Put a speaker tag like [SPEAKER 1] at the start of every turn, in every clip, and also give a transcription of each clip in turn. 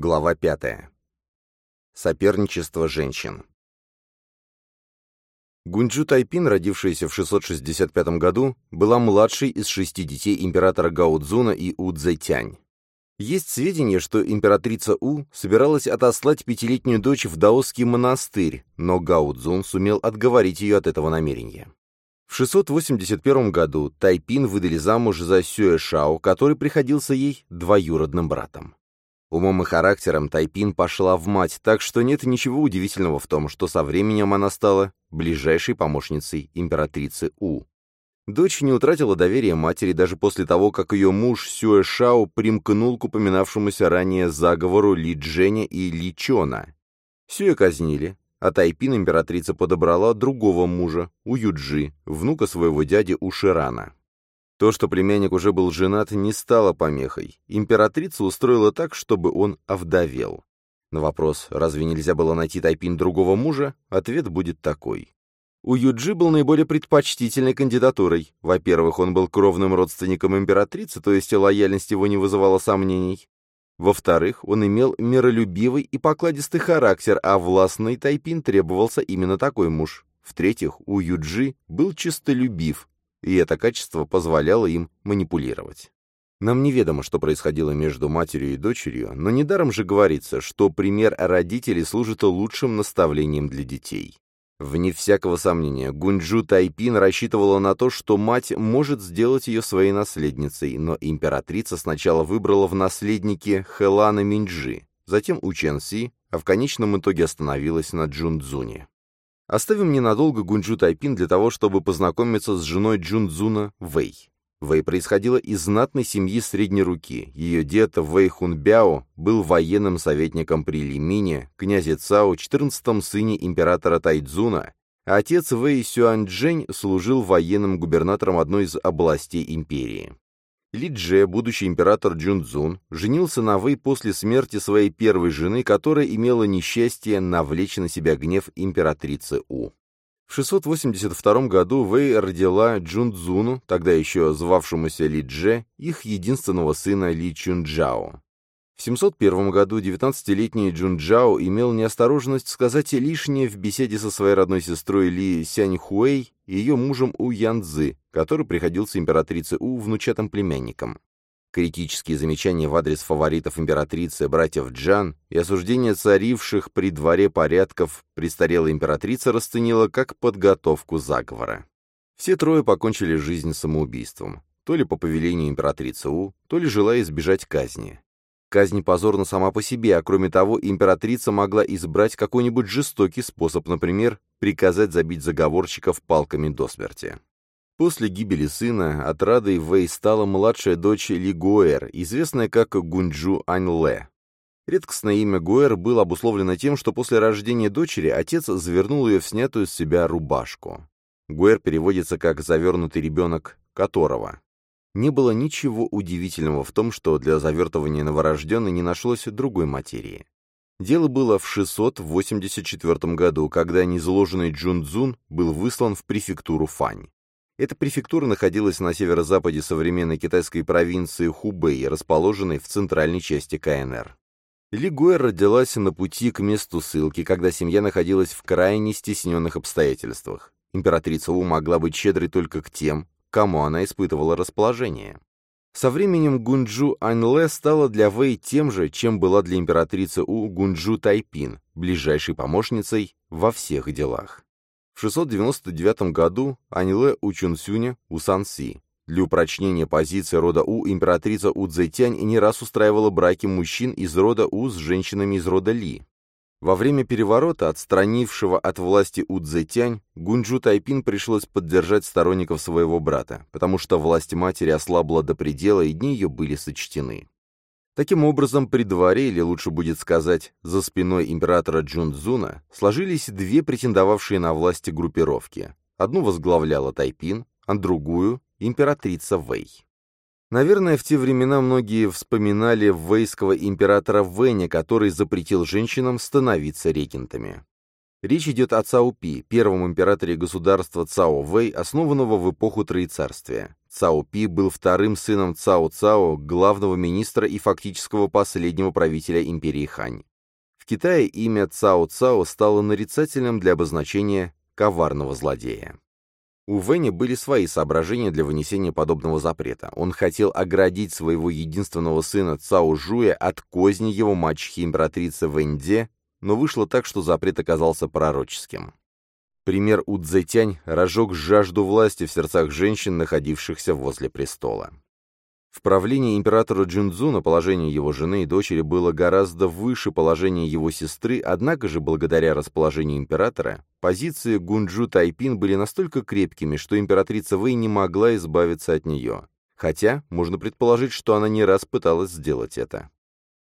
[SPEAKER 1] Глава 5. Соперничество женщин. Гунджу Тайпин, родившаяся в 665 году, была младшей из шести детей императора Гао Цзуна и У Цзэтянь. Есть сведения, что императрица У собиралась отослать пятилетнюю дочь в даосский монастырь, но Гао Цзун сумел отговорить ее от этого намерения. В 681 году Тайпин выдали замуж за Сюэ Шао, который приходился ей двоюродным братом. Умом и характером Тайпин пошла в мать, так что нет ничего удивительного в том, что со временем она стала ближайшей помощницей императрицы У. Дочь не утратила доверия матери даже после того, как ее муж Сюэ Шао примкнул к упоминавшемуся ранее заговору Ли Дженя и Ли Чона. Сюэ казнили, а Тайпин императрица подобрала другого мужа, У Юджи, внука своего дяди Уширана. То, что племянник уже был женат, не стало помехой. Императрица устроила так, чтобы он овдовел. На вопрос, разве нельзя было найти Тайпин другого мужа, ответ будет такой. У Юджи был наиболее предпочтительной кандидатурой. Во-первых, он был кровным родственником императрицы, то есть лояльность его не вызывала сомнений. Во-вторых, он имел миролюбивый и покладистый характер, а властный Тайпин требовался именно такой муж. В-третьих, у Юджи был честолюбив, и это качество позволяло им манипулировать. Нам неведомо, что происходило между матерью и дочерью, но недаром же говорится, что пример родителей служит лучшим наставлением для детей. Вне всякого сомнения, Гунджу Тайпин рассчитывала на то, что мать может сделать ее своей наследницей, но императрица сначала выбрала в наследнике Хэлана Минджи, затем У Чен а в конечном итоге остановилась на Джунцзуне. Оставим ненадолго Гунджу Тайпин для того, чтобы познакомиться с женой Джунцзуна Вэй. Вэй происходила из знатной семьи средней руки. Ее дед Вэй Хунбяо был военным советником при Лимине, князе Цао, 14-м сыне императора Тайцзуна, а отец Вэй Сюаньчжэнь служил военным губернатором одной из областей империи. Ли Дже, будущий император Джунцзун, женился на Вэй после смерти своей первой жены, которая имела несчастье навлечь на себя гнев императрицы У. В 682 году Вэй родила Джунцзуну, тогда еще звавшемуся Ли Дже, их единственного сына Ли Чунджао. В 701 году 19-летний Джунджао имел неосторожность сказать лишнее в беседе со своей родной сестрой Ли Сяньхуэй и ее мужем У Янцзы, который приходился императрице У внучатым племянником. Критические замечания в адрес фаворитов императрицы, братьев Джан, и осуждение царивших при дворе порядков престарелая императрица расценила как подготовку заговора. Все трое покончили жизнь самоубийством, то ли по повелению императрицы У, то ли желая избежать казни. Казнь позорна сама по себе, а кроме того, императрица могла избрать какой-нибудь жестокий способ, например, приказать забить заговорщиков палками до смерти. После гибели сына от Рады Вэй стала младшая дочь Ли Гуэр, известная как Гунджу Аньле. Редкостное имя Гуэр было обусловлено тем, что после рождения дочери отец завернул ее в снятую с себя рубашку. Гуэр переводится как «завернутый ребенок которого». Не было ничего удивительного в том, что для завертывания новорожденной не нашлось другой материи. Дело было в 684 году, когда незложенный Джунцзун был выслан в префектуру Фань. Эта префектура находилась на северо-западе современной китайской провинции Хубэй, расположенной в центральной части КНР. Ли Гуэр родилась на пути к месту ссылки, когда семья находилась в крайне стесненных обстоятельствах. Императрица У могла быть щедрой только к тем, кому она испытывала расположение. Со временем Гунджу Аньле стала для Вэй тем же, чем была для императрицы У Гунджу Тайпин, ближайшей помощницей во всех делах. В 699 году Аньле у Чунсюня у Санси. Для упрочнения позиции рода У императрица У Цзэтянь не раз устраивала браки мужчин из рода У с женщинами из рода Ли. Во время переворота, отстранившего от власти Удзетянь, Гунджу Тайпин пришлось поддержать сторонников своего брата, потому что власть матери ослабла до предела, и дни ее были сочтены. Таким образом, при дворе, или лучше будет сказать, за спиной императора Джунцзуна, сложились две претендовавшие на власть группировки. Одну возглавляла Тайпин, а другую — императрица Вэй. Наверное, в те времена многие вспоминали вейского императора Вэня, который запретил женщинам становиться регентами. Речь идет о Цао Пи, первом императоре государства Цао Вэй, основанного в эпоху Троецарствия. Цао Пи был вторым сыном Цао Цао, главного министра и фактического последнего правителя империи Хань. В Китае имя Цао Цао стало нарицательным для обозначения коварного злодея. У Вэня были свои соображения для вынесения подобного запрета. Он хотел оградить своего единственного сына Цао Жуя от козни его мачехи императрицы Вэньде, но вышло так, что запрет оказался пророческим. Пример У Цзэтянь разжег жажду власти в сердцах женщин, находившихся возле престола. В правлении императора Джунцзуна положение его жены и дочери было гораздо выше положения его сестры, однако же, благодаря расположению императора, позиции Гунджу Тайпин были настолько крепкими, что императрица Вэй не могла избавиться от нее. Хотя, можно предположить, что она не раз пыталась сделать это.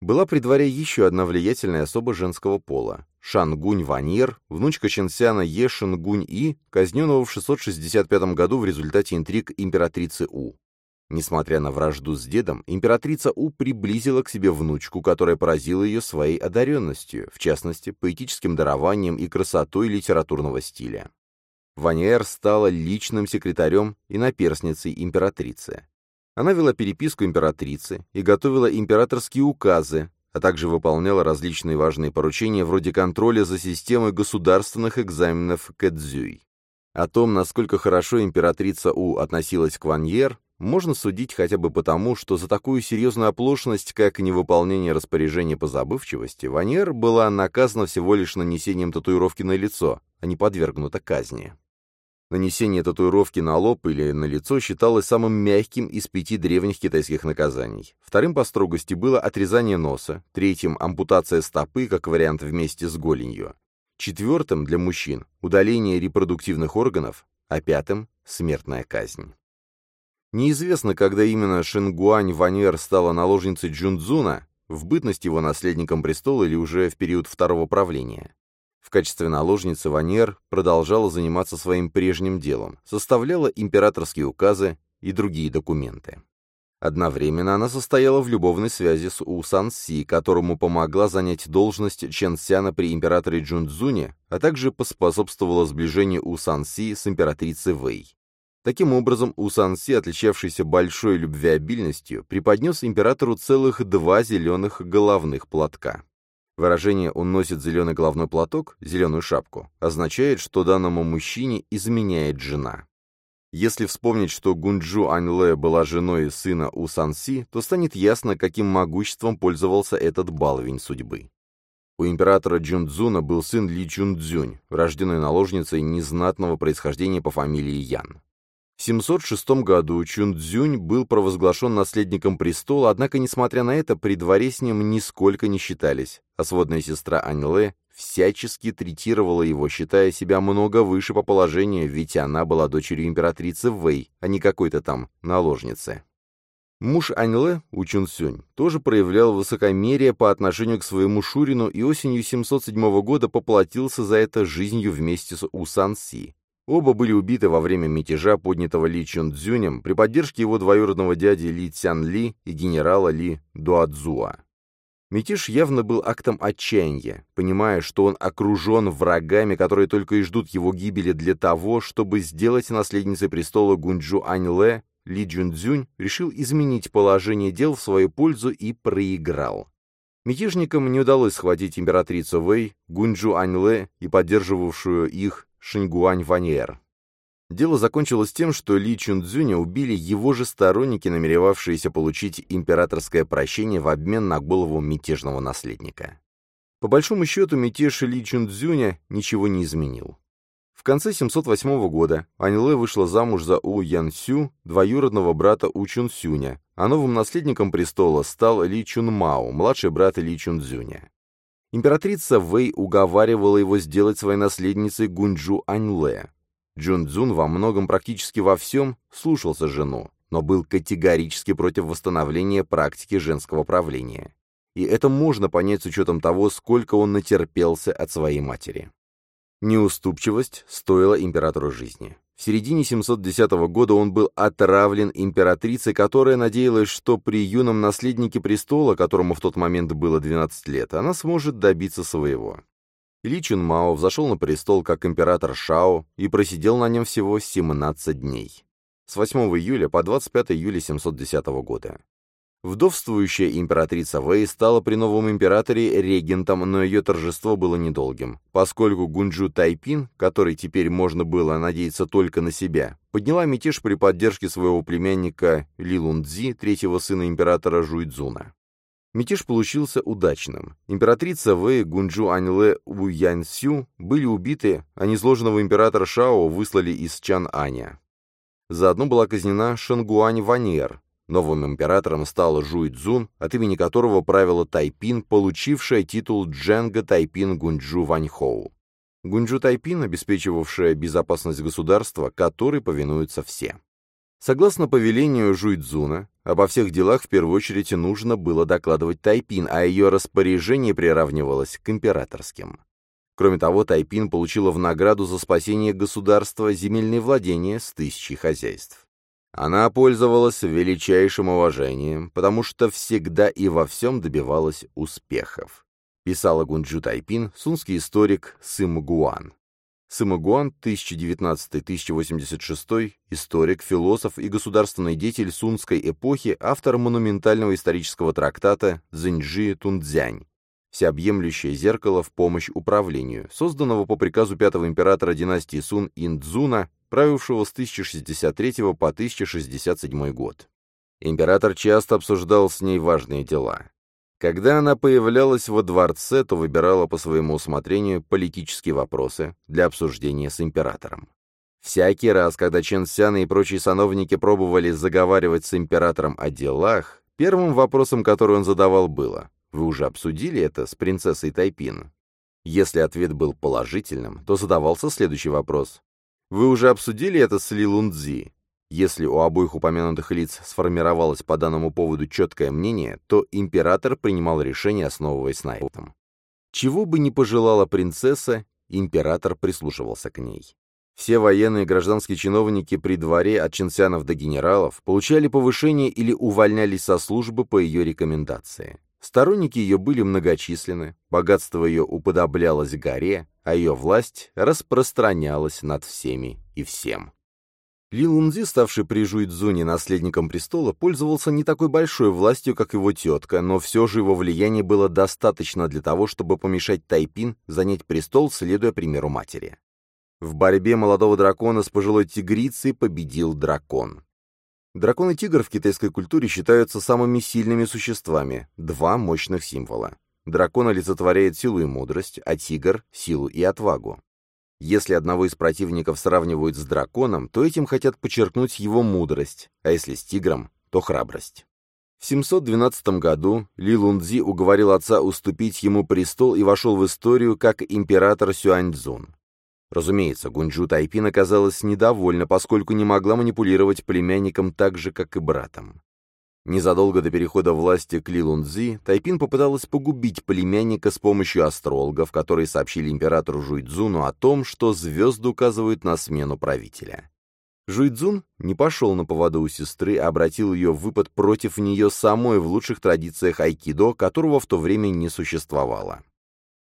[SPEAKER 1] Была при дворе еще одна влиятельная особа женского пола. Шангунь Ваньер, внучка Ченсяна Е Шангунь И, казненного в 665 году в результате интриг императрицы У. Несмотря на вражду с дедом, императрица У приблизила к себе внучку, которая поразила ее своей одаренностью, в частности, поэтическим дарованием и красотой литературного стиля. Ваньер стала личным секретарем и наперсницей императрицы. Она вела переписку императрицы и готовила императорские указы, а также выполняла различные важные поручения вроде контроля за системой государственных экзаменов Кэдзюй. О том, насколько хорошо императрица У относилась к Ваньер, можно судить хотя бы потому, что за такую серьезную оплошность, как невыполнение распоряжения по забывчивости, Ваньер была наказана всего лишь нанесением татуировки на лицо, а не подвергнута казни. Нанесение татуировки на лоб или на лицо считалось самым мягким из пяти древних китайских наказаний. Вторым по строгости было отрезание носа, третьим – ампутация стопы, как вариант вместе с голенью, четвертым – для мужчин – удаление репродуктивных органов, а пятым – смертная казнь. Неизвестно, когда именно Шингуань Ваньер стала наложницей Джунцзуна, в бытность его наследником престола или уже в период второго правления. В качестве наложницы Ваньер продолжала заниматься своим прежним делом, составляла императорские указы и другие документы. Одновременно она состояла в любовной связи с У Сан Си, которому помогла занять должность Чен Сяна при императоре Джунцзуне, а также поспособствовала сближению У Сан Си с императрицей Вэй. Таким образом, у Санси, отличавшийся большой любвеобильностью, преподнес императору целых два зеленых головных платка. Выражение «он носит зеленый головной платок», зеленую шапку, означает, что данному мужчине изменяет жена. Если вспомнить, что Гунджу Аньле была женой сына У Санси, то станет ясно, каким могуществом пользовался этот баловень судьбы. У императора Джунцзуна был сын Ли Чунцзюнь, рожденный наложницей незнатного происхождения по фамилии Ян. В 706 году Чунцзюнь был провозглашен наследником престола, однако, несмотря на это, при дворе с ним нисколько не считались, а сводная сестра Аньле всячески третировала его, считая себя много выше по положению, ведь она была дочерью императрицы Вэй, а не какой-то там наложницы. Муж Аньле, У Чунцюнь, тоже проявлял высокомерие по отношению к своему Шурину и осенью 707 года поплатился за это жизнью вместе с У Сан Си. Оба были убиты во время мятежа, поднятого Ли Чунцзюнем, при поддержке его двоюродного дяди Ли Цян Ли и генерала Ли Дуадзуа. Мятеж явно был актом отчаяния, понимая, что он окружен врагами, которые только и ждут его гибели для того, чтобы сделать наследницей престола Гунджу Аньле, Ли Джунцзюнь решил изменить положение дел в свою пользу и проиграл. Мятежникам не удалось схватить императрицу Вэй, Гунджу Аньле и поддерживавшую их Шингуань Ваньер. Дело закончилось тем, что Ли Чунцзюня убили его же сторонники, намеревавшиеся получить императорское прощение в обмен на голову мятежного наследника. По большому счету, мятеж Ли Чунцзюня ничего не изменил. В конце 708 года Аньле вышла замуж за У Янсю, двоюродного брата У Чунсюня, а новым наследником престола стал Ли Чунмао, младший брат Ли Чунцзюня. Императрица Вэй уговаривала его сделать своей наследницей Гунджу Аньле. Джун во многом, практически во всем, слушался жену, но был категорически против восстановления практики женского правления. И это можно понять с учетом того, сколько он натерпелся от своей матери. Неуступчивость стоила императору жизни. В середине 710 года он был отравлен императрицей, которая надеялась, что при юном наследнике престола, которому в тот момент было 12 лет, она сможет добиться своего. Ли Чун Мао взошел на престол как император Шао и просидел на нем всего 17 дней. с 8 июля по 25 июля 710 года. Вдовствующая императрица Вэй стала при новом императоре регентом, но ее торжество было недолгим, поскольку Гунджу Тайпин, который теперь можно было надеяться только на себя, подняла мятеж при поддержке своего племянника Ли Лундзи, третьего сына императора Жуйцзуна. Мятеж получился удачным. Императрица Вэй, Гунджу Аньле Уяньсю были убиты, а незложенного императора Шао выслали из Чан-Аня. Заодно была казнена Шангуань Ваньер, Новым императором стал Жуй Цзун, от имени которого правила Тайпин, получившая титул Дженга Тайпин Гунджу Ваньхоу. Гунджу Тайпин, обеспечивавшая безопасность государства, которой повинуются все. Согласно повелению Жуйцзуна, обо всех делах в первую очередь нужно было докладывать Тайпин, а ее распоряжение приравнивалось к императорским. Кроме того, Тайпин получила в награду за спасение государства земельные владения с тысячей хозяйств. Она пользовалась величайшим уважением, потому что всегда и во всем добивалась успехов. Писала Гунджу Тайпин, сунский историк Сым Гуан. Сым Гуан, 1019-1086, историк, философ и государственный деятель сунской эпохи, автор монументального исторического трактата «Цзиньжи Тунцзянь», всеобъемлющее зеркало в помощь управлению, созданного по приказу пятого императора династии Сун Индзуна правившего с 1063 по 1067 год. Император часто обсуждал с ней важные дела. Когда она появлялась во дворце, то выбирала по своему усмотрению политические вопросы для обсуждения с императором. Всякий раз, когда Чен Сяна и прочие сановники пробовали заговаривать с императором о делах, первым вопросом, который он задавал, было «Вы уже обсудили это с принцессой Тайпин?» Если ответ был положительным, то задавался следующий вопрос вы уже обсудили это с Ли Лундзи? Если у обоих упомянутых лиц сформировалось по данному поводу четкое мнение, то император принимал решение, основываясь на этом. Чего бы ни пожелала принцесса, император прислушивался к ней. Все военные и гражданские чиновники при дворе, от чинсянов до генералов, получали повышение или увольнялись со службы по ее рекомендации. Сторонники ее были многочисленны, богатство ее уподоблялось горе, а ее власть распространялась над всеми и всем. Ли Лунзи, ставший при Жуйцзуне наследником престола, пользовался не такой большой властью, как его тетка, но все же его влияние было достаточно для того, чтобы помешать Тайпин занять престол, следуя примеру матери. В борьбе молодого дракона с пожилой тигрицей победил дракон. Дракон и тигр в китайской культуре считаются самыми сильными существами, два мощных символа. Дракон олицетворяет силу и мудрость, а тигр — силу и отвагу. Если одного из противников сравнивают с драконом, то этим хотят подчеркнуть его мудрость, а если с тигром, то храбрость. В 712 году Ли Лунцзи уговорил отца уступить ему престол и вошел в историю как император Сюаньцзун. Разумеется, Гунджу Тайпин оказалась недовольна, поскольку не могла манипулировать племянником так же, как и братом. Незадолго до перехода власти к Ли Лунцзи Тайпин попыталась погубить племянника с помощью астрологов, которые сообщили императору Жуйцзуну о том, что звезды указывают на смену правителя. Жуйцзун не пошел на поводу у сестры, а обратил ее в выпад против нее самой в лучших традициях айкидо, которого в то время не существовало.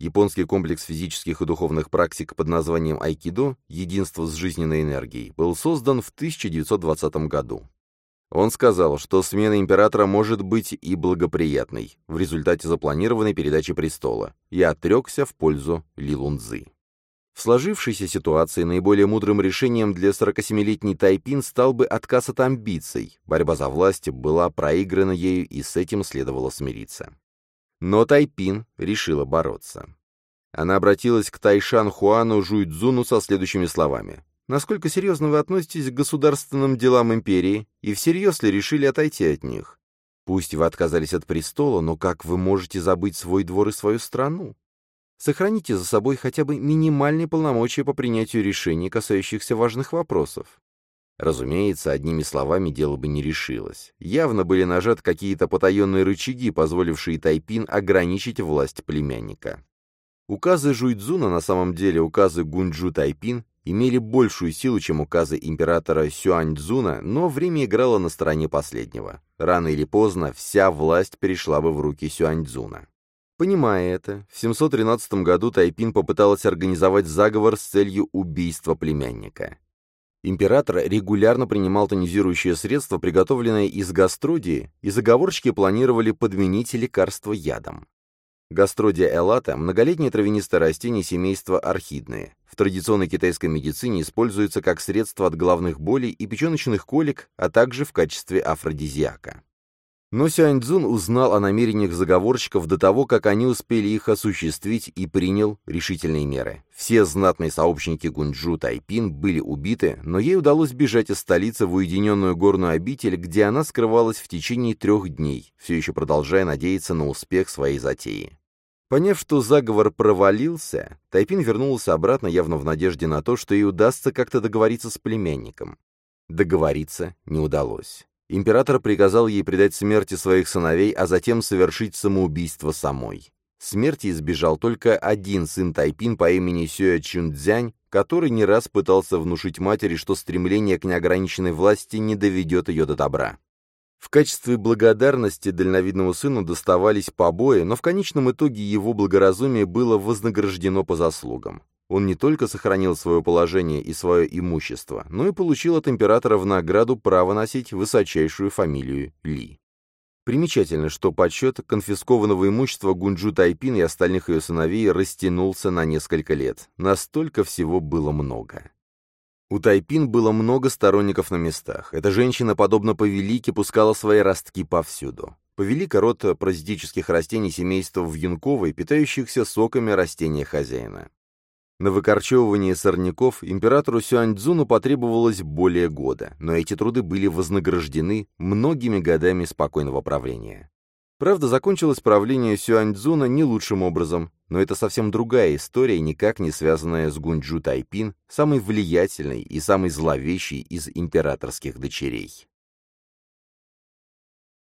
[SPEAKER 1] Японский комплекс физических и духовных практик под названием айкидо «Единство с жизненной энергией» был создан в 1920 году. Он сказал, что смена императора может быть и благоприятной в результате запланированной передачи престола, и отрекся в пользу Лилунзы. В сложившейся ситуации наиболее мудрым решением для 47-летней Тайпин стал бы отказ от амбиций, борьба за власть была проиграна ею и с этим следовало смириться. Но Тайпин решила бороться. Она обратилась к Тайшан Хуану Жуйцзуну со следующими словами. «Насколько серьезно вы относитесь к государственным делам империи, и всерьез ли решили отойти от них? Пусть вы отказались от престола, но как вы можете забыть свой двор и свою страну? Сохраните за собой хотя бы минимальные полномочия по принятию решений, касающихся важных вопросов. Разумеется, одними словами дело бы не решилось. Явно были нажаты какие-то потаенные рычаги, позволившие Тайпин ограничить власть племянника. Указы Жуйцзуна, на самом деле указы Гунджу Тайпин, имели большую силу, чем указы императора Сюаньцзуна, но время играло на стороне последнего. Рано или поздно вся власть перешла бы в руки Сюаньцзуна. Понимая это, в 713 году Тайпин попыталась организовать заговор с целью убийства племянника. Император регулярно принимал тонизирующее средство, приготовленное из гастродии, и заговорщики планировали подменить лекарство ядом. Гастродия элата – многолетнее травянистое растение семейства орхидные. В традиционной китайской медицине используется как средство от головных болей и печеночных колик, а также в качестве афродизиака. Но Сюаньцзун узнал о намерениях заговорщиков до того, как они успели их осуществить и принял решительные меры. Все знатные сообщники Гунджу Тайпин были убиты, но ей удалось бежать из столицы в уединенную горную обитель, где она скрывалась в течение трех дней, все еще продолжая надеяться на успех своей затеи. Поняв, что заговор провалился, Тайпин вернулся обратно явно в надежде на то, что ей удастся как-то договориться с племянником. Договориться не удалось. Император приказал ей предать смерти своих сыновей, а затем совершить самоубийство самой. Смерти избежал только один сын Тайпин по имени Сюэ Чунцзянь, который не раз пытался внушить матери, что стремление к неограниченной власти не доведет ее до добра. В качестве благодарности дальновидному сыну доставались побои, но в конечном итоге его благоразумие было вознаграждено по заслугам. Он не только сохранил свое положение и свое имущество, но и получил от императора в награду право носить высочайшую фамилию Ли. Примечательно, что подсчет конфискованного имущества Гунджу Тайпин и остальных ее сыновей растянулся на несколько лет. Настолько всего было много. У Тайпин было много сторонников на местах. Эта женщина, подобно повелике, пускала свои ростки повсюду. Повелика — род паразитических растений семейства вьюнковой, питающихся соками растения хозяина. На выкорчевывание сорняков императору Сюаньцзуну потребовалось более года, но эти труды были вознаграждены многими годами спокойного правления. Правда, закончилось правление Сюаньцзуна не лучшим образом, но это совсем другая история, никак не связанная с Гунджу Тайпин, самой влиятельной и самой зловещей из императорских дочерей.